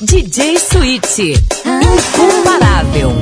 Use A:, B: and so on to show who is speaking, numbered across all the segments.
A: DJ Suíte. Incomparável.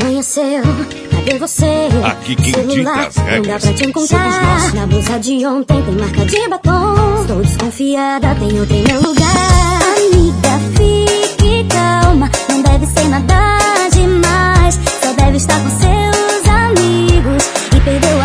B: Amanheceu, cadê você?
C: Aqui quem
B: Celular,
C: dita as
B: Não dá
C: regras
B: pra te
C: somos
B: encontrar.
C: nós.
B: Na blusa de ontem tem marca de batom. Estou desconfiada, tem outro em meu lugar. Amiga, fique calma. Não deve ser nada demais. Só deve estar com seus
D: pero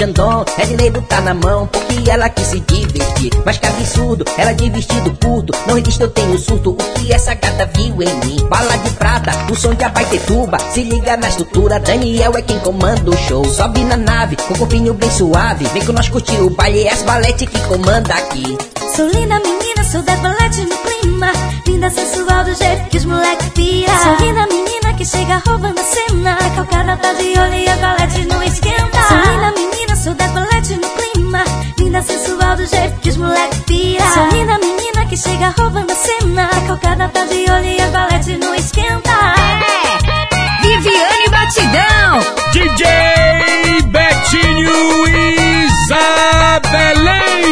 D: Xandão. É dinheiro tá na mão, porque ela quis se divertir. Mas que absurdo, ela de vestido curto. Não resiste, eu tenho surto. O que essa gata viu em mim? Bala de prata, o som de abaitetuba. Se liga na estrutura, Daniel é quem comanda o show. Sobe na nave, com o corpinho bem suave. Vem com nós curtir o baile, é as balete que comanda aqui.
B: Sou linda menina, sou das balete no clima Linda sensual do jeito que os moleques pira Sou linda menina que chega roubando a cena Calcada tá de olho e a balete não esquenta Sou linda menina, sou das balete no clima. Linda sensual do jeito que os moleques pira. Sou linda menina que chega roubando a cena. Calcada tá de olho e a balete não esquenta.
A: Viviane Batidão.
C: DJ Betinho Isabelense.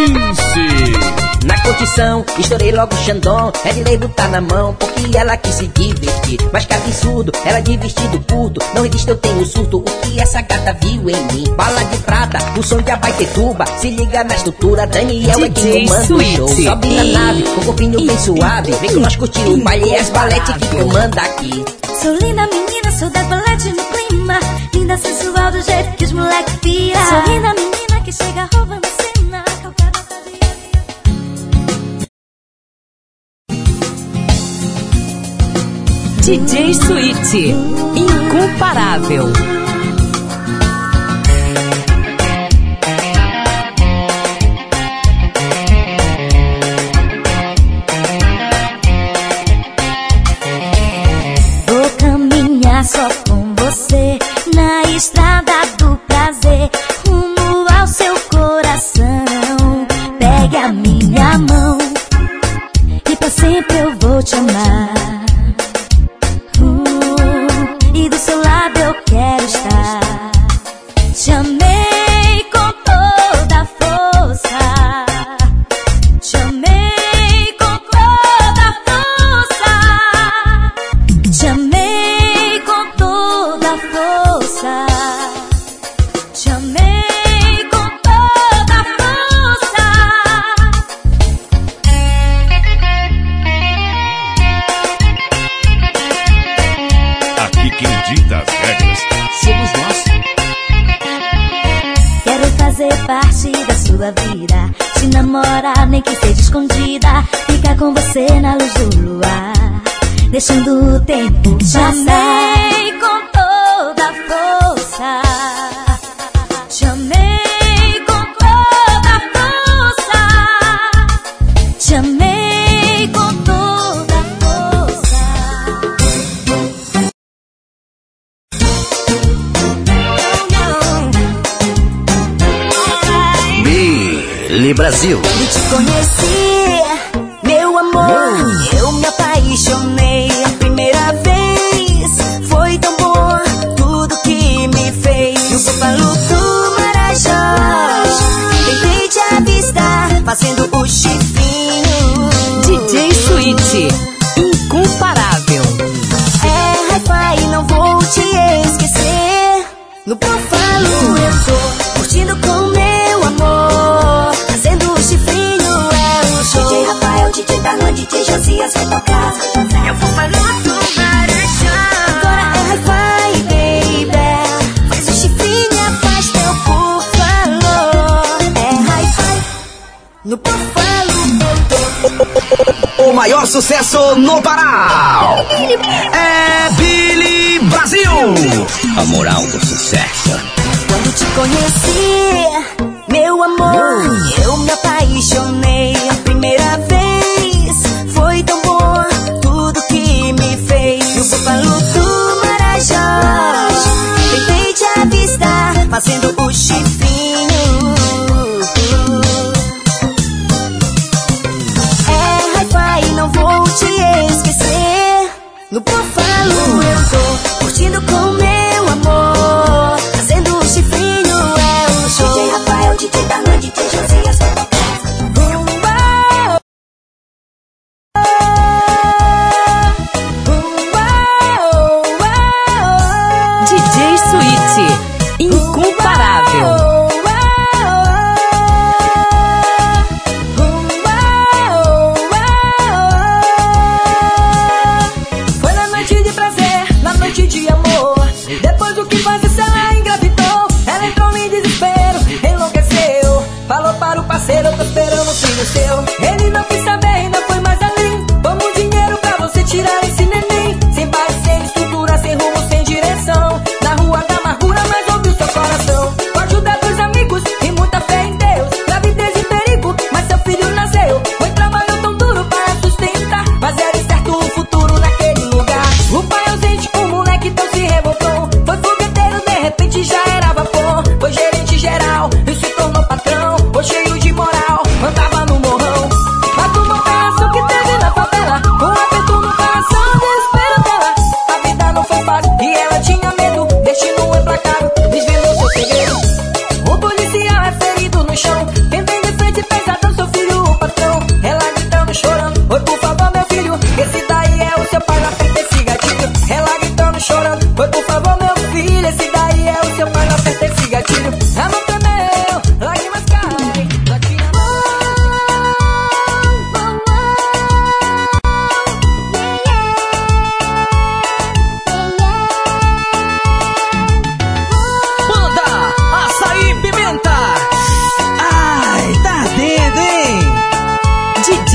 D: Curtição, estourei logo o Xandão. É dinheiro tá na mão, porque ela quis se divertir. Mas que absurdo, ela de vestido curto. Não resiste, eu tenho surto. O que essa gata viu em mim? Bala de prata, o som de abaitetuba. Se liga na estrutura, Daniel é quem comanda o show. Sobe na nave, com o corpinho bem suave. Vem com nós curtir o baile, é as balete que comanda aqui.
B: Sou linda menina, sou das balete no clima Linda sensual do jeito que os moleques pira Sou linda menina que chega roubando
A: DJ Suíte. Incomparável.
B: Vou caminhar só com você na estrada do prazer, rumo ao seu coração. Pegue a minha mão e pra sempre eu vou te amar.
E: de Josias vai tocar. Eu vou pagar pro marechal. Agora é high five, baby. Faz o chifrinha, faz teu favor, É high five no búfalo.
B: O maior sucesso no Pará é Billy Brasil.
D: A moral do sucesso.
E: Quando te conheci, meu amor, hum. eu me apaixonei. The bus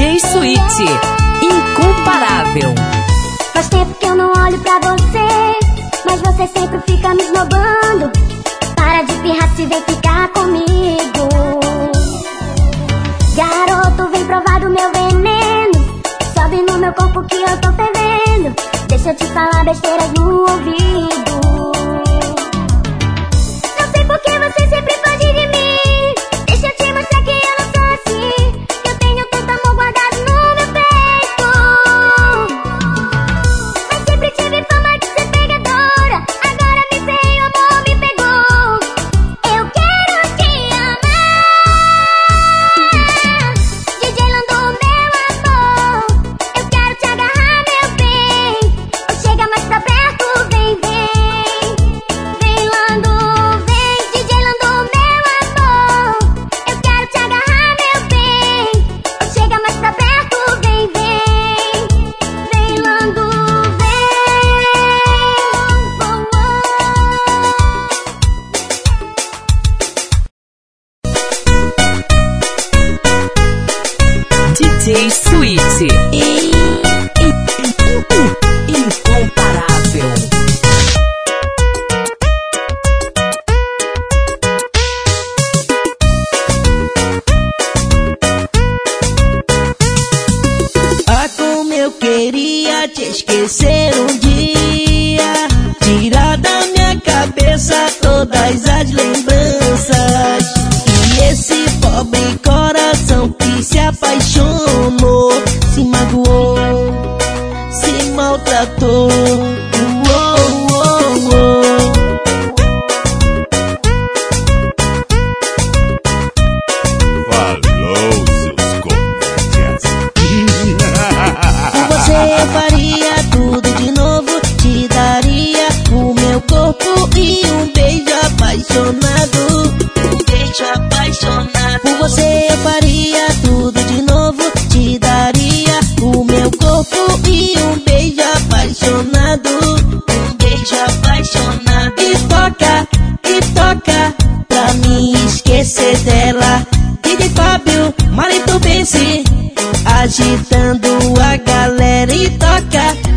E: DJ
A: Suíte. Incomparável.
E: Faz tempo que eu não olho pra você, mas você sempre fica me esnobando. Para de pirrar se vem ficar comigo. Garoto, vem provar do meu veneno. Sobe no meu corpo que eu tô fervendo. Deixa eu te falar besteiras no ouvido.
F: dance Agitando a galera e toca.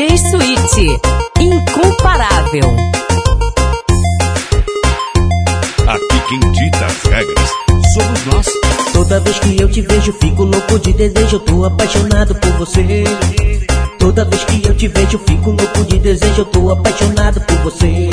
A: DJ Suíte. Incomparável.
G: Aqui quem dita as regras somos nós.
F: Toda vez que eu te vejo, fico louco de desejo. Eu tô apaixonado por você. Toda vez que eu te vejo, fico louco de desejo. Eu tô apaixonado por você.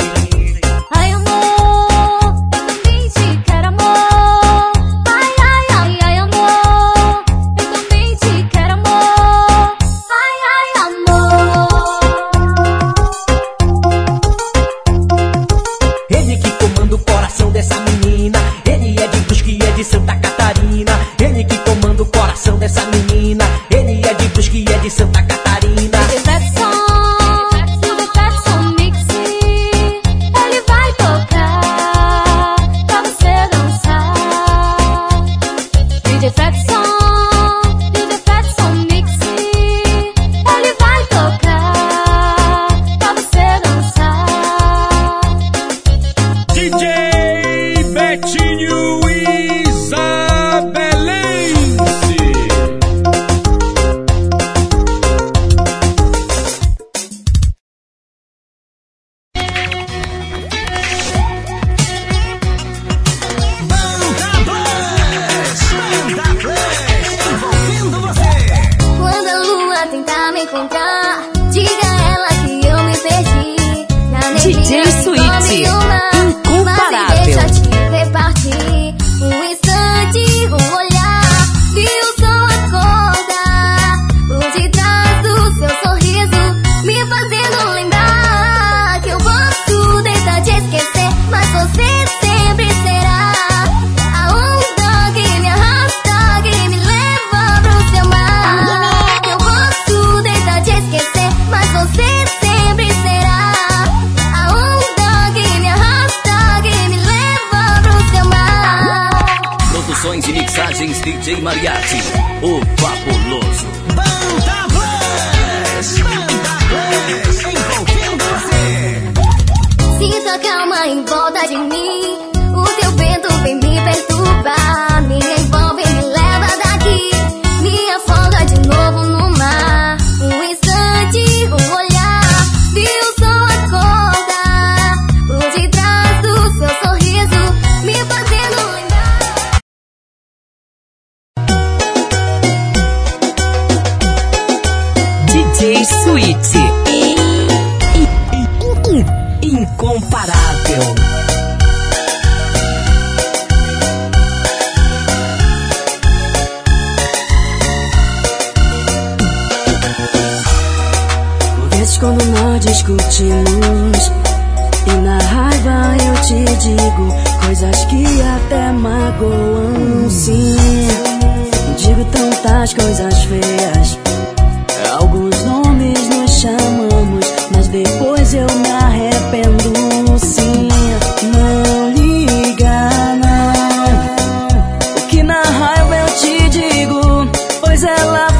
H: DJ Mariano.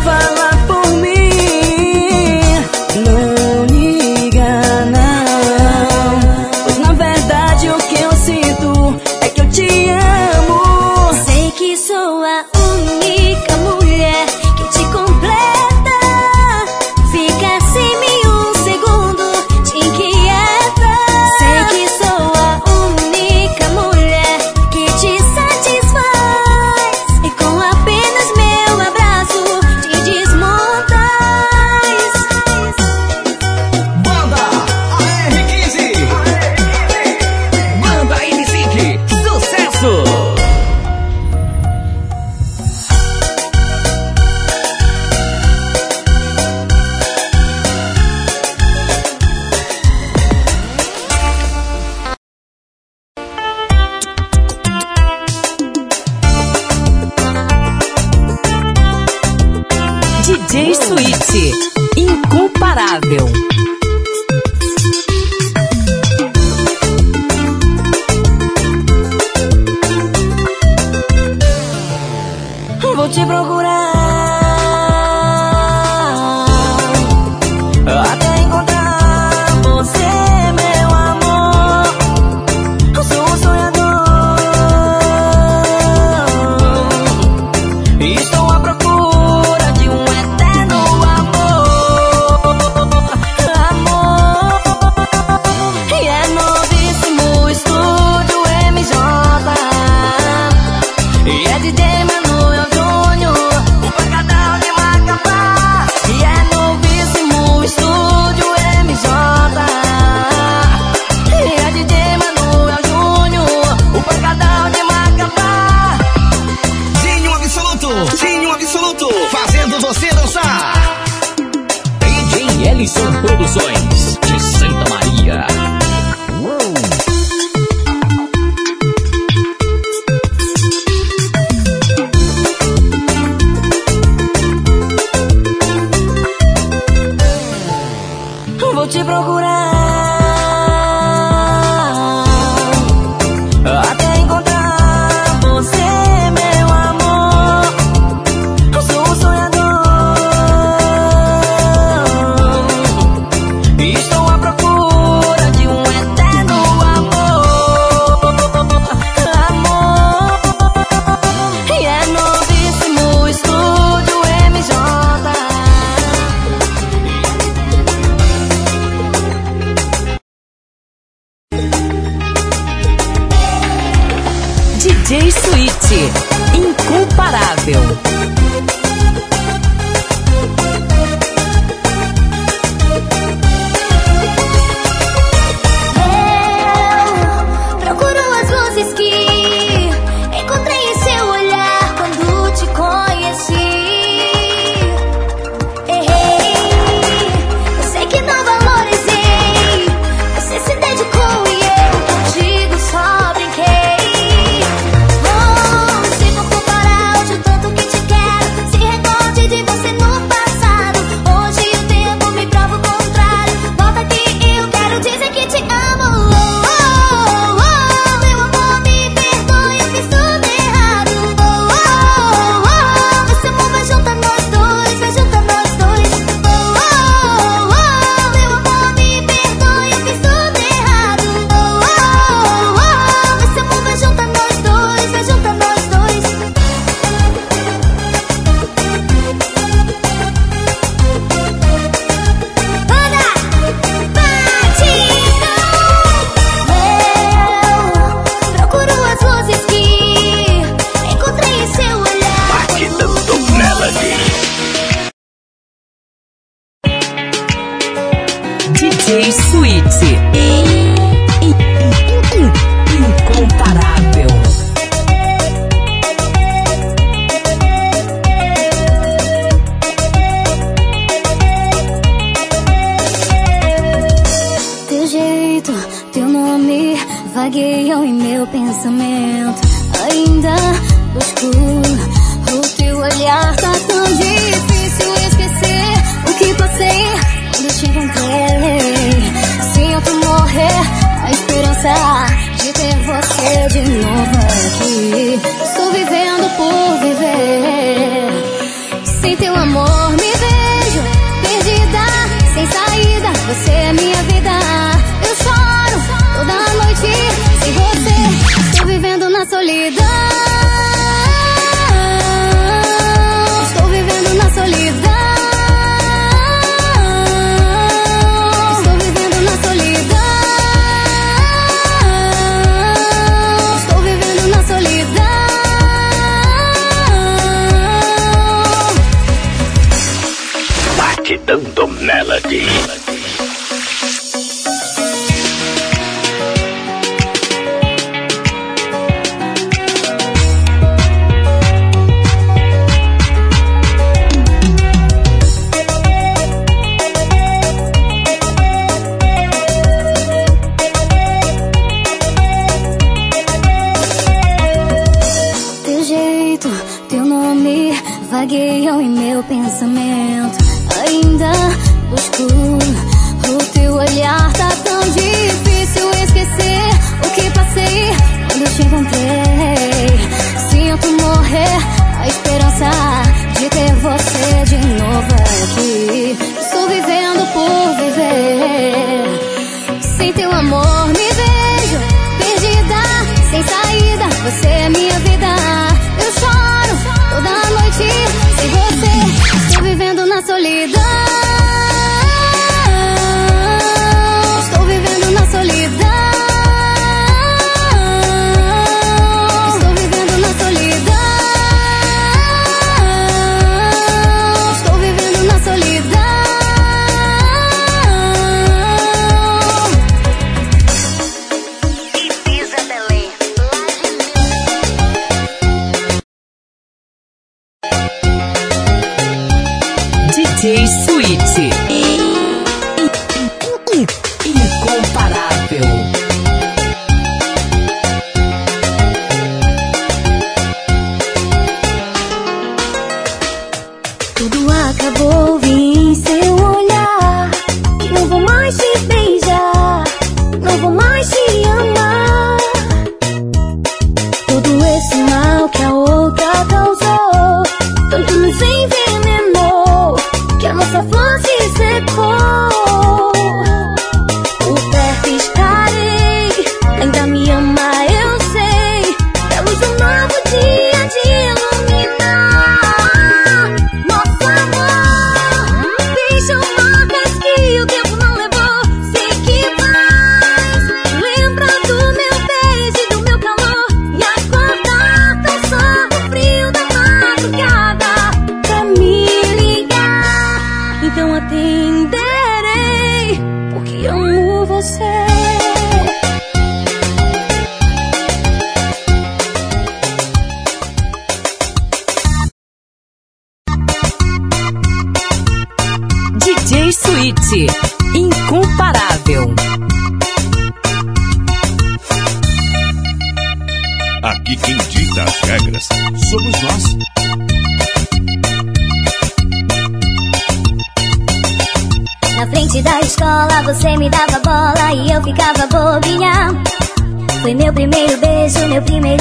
H: falar.
A: Incomparável.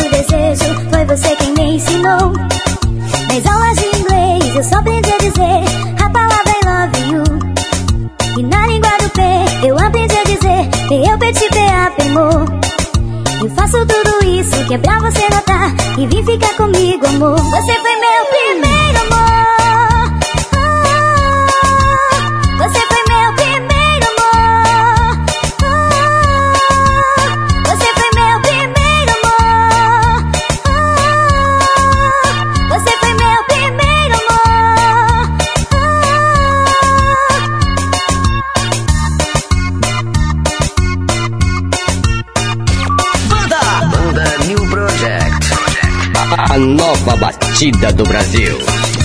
E: desejo foi você quem me ensinou. Nas aulas de inglês eu só aprendi a dizer a palavra I love you. E na língua do P eu aprendi a dizer que eu pedi amor. Eu faço tudo isso que é pra você notar e vim ficar comigo, amor. Você foi meu primeiro amor.
B: nova batida do Brasil.